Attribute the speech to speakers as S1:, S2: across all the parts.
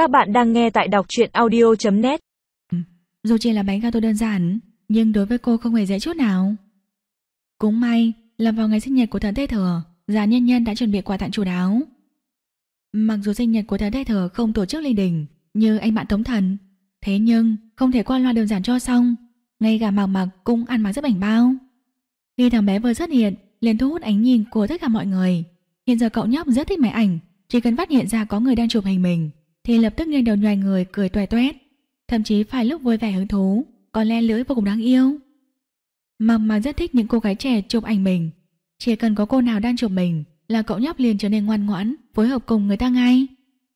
S1: Các bạn đang nghe tại đọc truyện audio.net ừ,
S2: Dù chỉ là bánh gato đơn giản, nhưng đối với cô không hề dễ chút nào. Cũng may là vào ngày sinh nhật của thần Tây Thừa, già nhân nhân đã chuẩn bị quà tặng chủ đáo. Mặc dù sinh nhật của thần Tây Thừa không tổ chức linh đình như anh bạn Tống Thần, thế nhưng không thể qua loa đơn giản cho xong, ngay cả mặc mặc cũng ăn mặc rất bảnh bao. Khi thằng bé vừa xuất hiện, liền thu hút ánh nhìn của tất cả mọi người. Hiện giờ cậu nhóc rất thích máy ảnh, chỉ cần phát hiện ra có người đang chụp hình mình, thì lập tức nghiêng đầu nhoài người cười toe toét, thậm chí phải lúc vui vẻ hứng thú, còn le lưỡi vô cùng đáng yêu. Mầm mà rất thích những cô gái trẻ chụp ảnh mình, chỉ cần có cô nào đang chụp mình là cậu nhóc liền trở nên ngoan ngoãn, phối hợp cùng người ta ngay.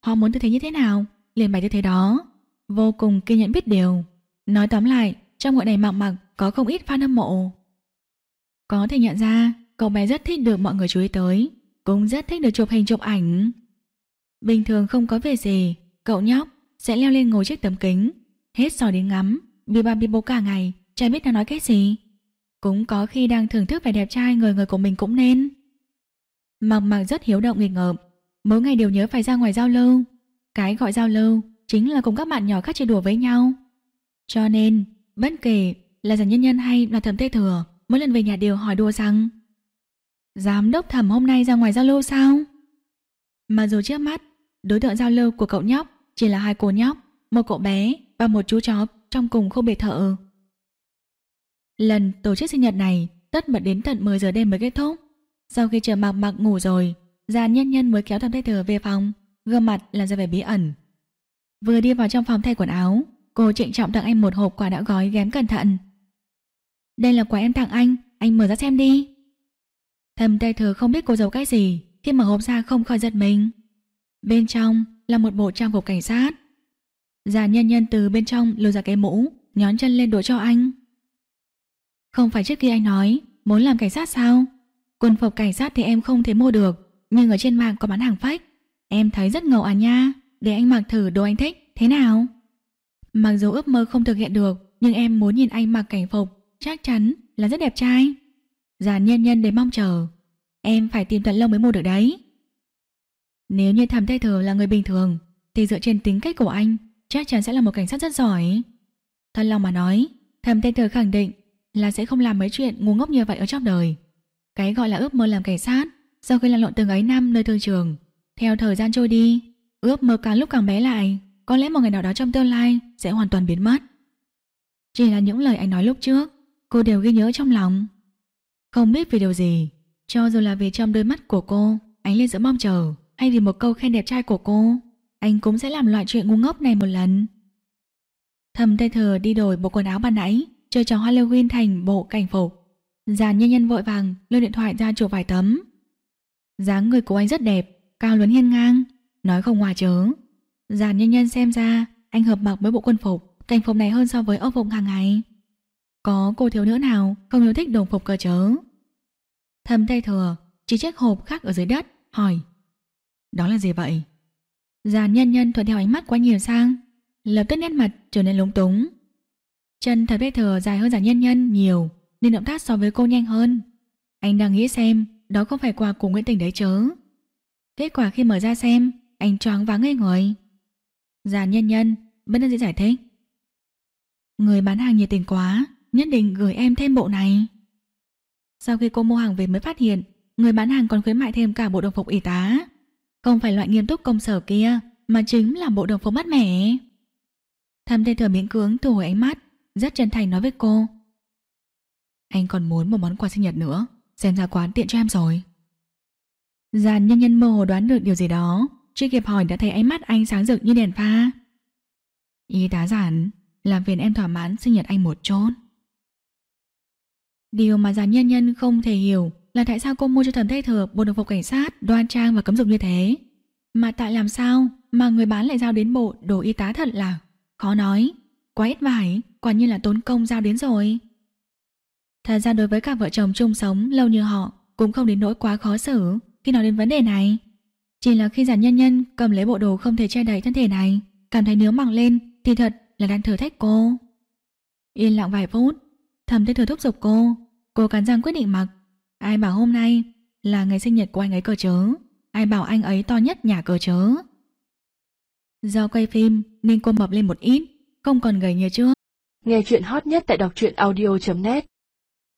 S2: Họ muốn tư thế như thế nào, liền bày tư thế đó. Vô cùng kiên nhẫn biết điều. Nói tóm lại, trong hội này mặc mặc có không ít fan hâm mộ. Có thể nhận ra, cậu bé rất thích được mọi người chú ý tới, cũng rất thích được chụp hình chụp ảnh. Bình thường không có việc gì, cậu nhóc sẽ leo lên ngồi chiếc tấm kính, hết soi đến ngắm, bi ba bì bố cả ngày, chả biết đang nói cái gì. Cũng có khi đang thưởng thức vẻ đẹp trai người người của mình cũng nên. Mặc mặc rất hiếu động nghịch ngợm, mỗi ngày đều nhớ phải ra ngoài giao lưu. Cái gọi giao lưu chính là cùng các bạn nhỏ khác chơi đùa với nhau. Cho nên, bất kể là giản nhân nhân hay là thẩm tê thừa, mỗi lần về nhà đều hỏi đùa rằng Giám đốc thẩm hôm nay ra ngoài giao lưu sao? Mà dù trước mắt, đối tượng giao lưu của cậu nhóc chỉ là hai cô nhóc, một cậu bé và một chú chó trong cùng không biệt thự. Lần tổ chức sinh nhật này tất bật đến tận 10 giờ đêm mới kết thúc. Sau khi chờ mặc mặc ngủ rồi, già nhân nhân mới kéo thầm tay thừa về phòng, gương mặt là ra vẻ bí ẩn. Vừa đi vào trong phòng thay quần áo, cô trịnh trọng tặng anh một hộp quà đã gói ghém cẩn thận. Đây là quà em tặng anh, anh mở ra xem đi. Thầm tay thừa không biết cô giấu cái gì, khi mở hộp ra không khỏi giật mình. Bên trong là một bộ trang phục cảnh sát. Già nhân nhân từ bên trong lôi ra cái mũ, nhón chân lên đội cho anh. Không phải trước kia anh nói, muốn làm cảnh sát sao? Quân phục cảnh sát thì em không thể mua được, nhưng ở trên mạng có bán hàng fake. Em thấy rất ngầu à nha, để anh mặc thử đồ anh thích, thế nào? Mặc dù ước mơ không thực hiện được, nhưng em muốn nhìn anh mặc cảnh phục, chắc chắn là rất đẹp trai. Già nhân nhân để mong chờ, em phải tìm tận lâu mới mua được đấy. Nếu như thầm tay thừa là người bình thường, thì dựa trên tính cách của anh, chắc chắn sẽ là một cảnh sát rất giỏi. Thật lòng mà nói, thầm tay thừa khẳng định là sẽ không làm mấy chuyện ngu ngốc như vậy ở trong đời. Cái gọi là ước mơ làm cảnh sát, sau khi lăn lộn từng ấy năm nơi thương trường, theo thời gian trôi đi, ước mơ càng lúc càng bé lại, có lẽ một ngày nào đó trong tương lai sẽ hoàn toàn biến mất. Chỉ là những lời anh nói lúc trước, cô đều ghi nhớ trong lòng. Không biết vì điều gì, cho dù là vì trong đôi mắt của cô, anh lên sự mong chờ, hay vì một câu khen đẹp trai của cô, anh cũng sẽ làm loại chuyện ngu ngốc này một lần. Thầm tay thừa đi đổi bộ quần áo ban nãy, chơi trò Halloween thành bộ cảnh phục. Giàn nhân nhân vội vàng lôi điện thoại ra chụp vài tấm. dáng người của anh rất đẹp, cao lớn hiên ngang, nói không ngoài chớ. Giàn nhân nhân xem ra anh hợp mặc với bộ quân phục, cảnh phục này hơn so với ốc phục hàng ngày. Có cô thiếu nữ nào không yêu thích đồng phục cơ chớ? Thầm tay thừa, chỉ chiếc hộp khác ở dưới đất, hỏi. Đó là gì vậy? Giàn nhân nhân thuận theo ánh mắt quá nhiều sang, lập tức nét mặt trở nên lúng túng. Chân thật bê thừa dài hơn giàn nhân nhân nhiều, nên động tác so với cô nhanh hơn. Anh đang nghĩ xem đó không phải quà của Nguyễn Tình đấy chớ. Kết quả khi mở ra xem, anh choáng váng ngây người. Giàn nhân nhân, vẫn đang giải thích. Người bán hàng nhiệt tình quá, nhất định gửi em thêm bộ này. Sau khi cô mua hàng về mới phát hiện, người bán hàng còn khuyến mại thêm cả bộ đồng phục y tá. Không phải loại nghiêm túc công sở kia, mà chính là bộ đồng phục mát mẻ. Thầm tên thừa miễn cưỡng thu hồi ánh mắt, rất chân thành nói với cô. Anh còn muốn một món quà sinh nhật nữa, xem ra quán tiện cho em rồi. Giàn nhân nhân mơ hồ đoán được điều gì đó, chưa kịp hỏi đã thấy ánh mắt anh sáng rực như đèn pha. Y tá giản, làm phiền em thỏa mãn sinh nhật anh một chốt. Điều mà giàn nhân nhân không thể hiểu là tại sao cô mua cho thần thay thừa bộ đồng phục cảnh sát đoan trang và cấm dục như thế. Mà tại làm sao mà người bán lại giao đến bộ đồ y tá thật là khó nói. Quá ít vải, quả nhiên là tốn công giao đến rồi. Thật ra đối với cả vợ chồng chung sống lâu như họ cũng không đến nỗi quá khó xử khi nói đến vấn đề này. Chỉ là khi giản nhân nhân cầm lấy bộ đồ không thể che đậy thân thể này, cảm thấy nếu mặc lên thì thật là đang thử thách cô. Yên lặng vài phút, thầm thay thừa thúc giục cô, cô cắn răng quyết định mặc. Ai bảo hôm nay là ngày sinh nhật của anh ấy cơ chớ, ai bảo anh ấy to nhất nhà cơ chớ. Do quay phim nên cô mập lên một ít, không còn gầy như trước.
S3: Nghe chuyện hot nhất tại đọc truyện audio.net